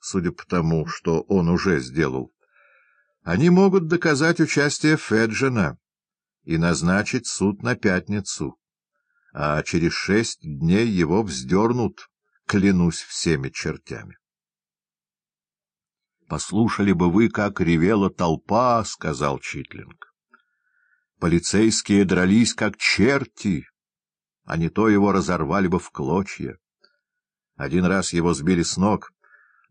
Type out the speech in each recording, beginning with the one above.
судя по тому, что он уже сделал. Они могут доказать участие Феджина и назначить суд на пятницу, а через шесть дней его вздернут, клянусь всеми чертями. — Послушали бы вы, как ревела толпа, — сказал Читлинг. Полицейские дрались, как черти, а не то его разорвали бы в клочья. Один раз его сбили с ног,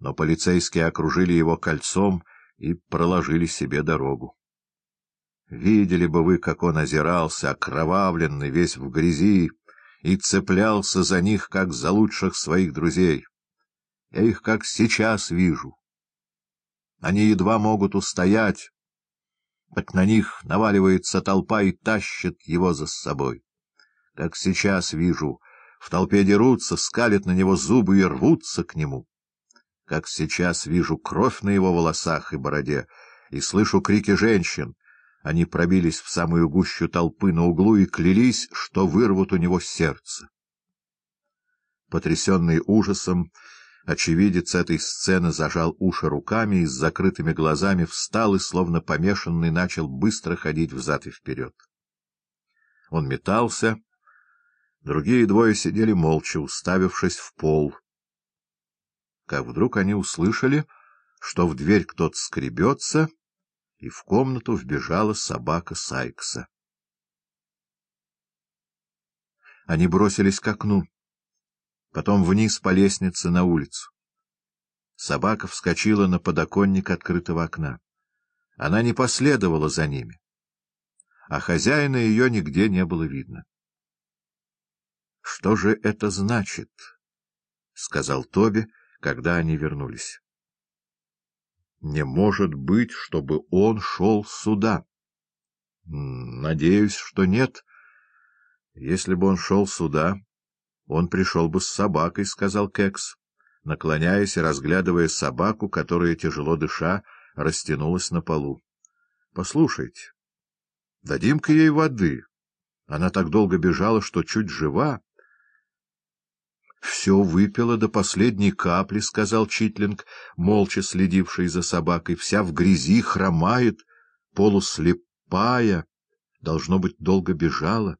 но полицейские окружили его кольцом и проложили себе дорогу. Видели бы вы, как он озирался, окровавленный, весь в грязи, и цеплялся за них, как за лучших своих друзей. Я их как сейчас вижу. Они едва могут устоять, так на них наваливается толпа и тащит его за собой. Как сейчас вижу, в толпе дерутся, скалят на него зубы и рвутся к нему. Как сейчас вижу кровь на его волосах и бороде, и слышу крики женщин, они пробились в самую гущу толпы на углу и клялись, что вырвут у него сердце. Потрясенный ужасом, очевидец этой сцены зажал уши руками и с закрытыми глазами встал и, словно помешанный, начал быстро ходить взад и вперед. Он метался, другие двое сидели молча, уставившись в пол. Как вдруг они услышали, что в дверь кто-то скребется — и в комнату вбежала собака Сайкса. Они бросились к окну, потом вниз по лестнице на улицу. Собака вскочила на подоконник открытого окна. Она не последовала за ними, а хозяина ее нигде не было видно. — Что же это значит? — сказал Тоби, когда они вернулись. Не может быть, чтобы он шел сюда. Надеюсь, что нет. Если бы он шел сюда, он пришел бы с собакой, — сказал Кекс, наклоняясь и разглядывая собаку, которая, тяжело дыша, растянулась на полу. — Послушайте, дадим-ка ей воды. Она так долго бежала, что чуть жива. — Все выпила до последней капли, — сказал Читлинг, молча следивший за собакой. — Вся в грязи, хромает, полуслепая. Должно быть, долго бежала.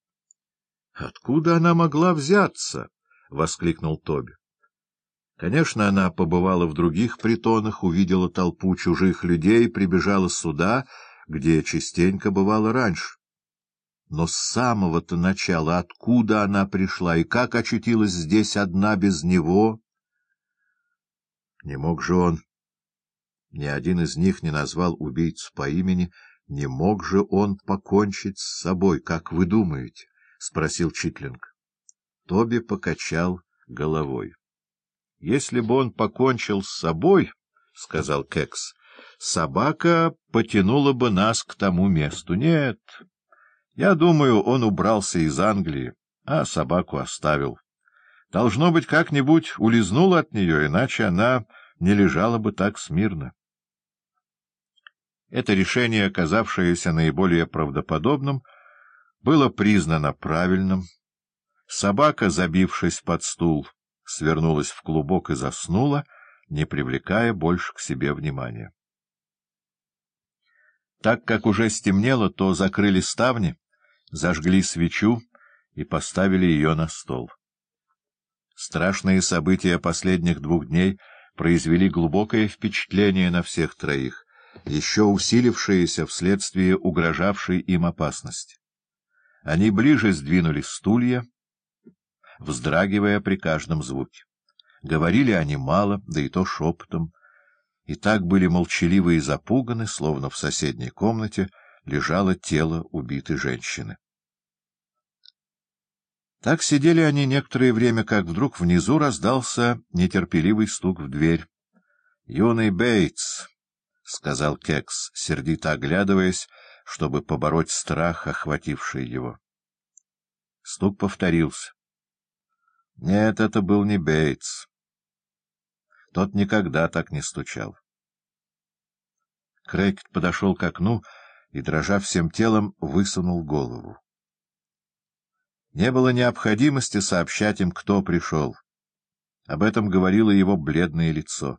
— Откуда она могла взяться? — воскликнул Тоби. Конечно, она побывала в других притонах, увидела толпу чужих людей, прибежала сюда, где частенько бывала раньше. Но с самого-то начала откуда она пришла и как очутилась здесь одна без него? Не мог же он... Ни один из них не назвал убийцу по имени. Не мог же он покончить с собой, как вы думаете? — спросил Читлинг. Тоби покачал головой. — Если бы он покончил с собой, — сказал Кекс, — собака потянула бы нас к тому месту. Нет... Я думаю, он убрался из Англии, а собаку оставил. Должно быть, как-нибудь улизнул от нее, иначе она не лежала бы так смирно. Это решение, оказавшееся наиболее правдоподобным, было признано правильным. Собака, забившись под стул, свернулась в клубок и заснула, не привлекая больше к себе внимания. Так как уже стемнело, то закрыли ставни, зажгли свечу и поставили ее на стол. Страшные события последних двух дней произвели глубокое впечатление на всех троих, еще усилившееся вследствие угрожавшей им опасности. Они ближе сдвинули стулья, вздрагивая при каждом звуке. Говорили они мало, да и то шепотом, и так были молчаливы и запуганы, словно в соседней комнате лежало тело убитой женщины. Так сидели они некоторое время, как вдруг внизу раздался нетерпеливый стук в дверь. — Юный Бейтс, — сказал Кекс, сердито оглядываясь, чтобы побороть страх, охвативший его. Стук повторился. Нет, это был не Бейтс. Тот никогда так не стучал. Крейкет подошел к окну и, дрожа всем телом, высунул голову. Не было необходимости сообщать им, кто пришел. Об этом говорило его бледное лицо.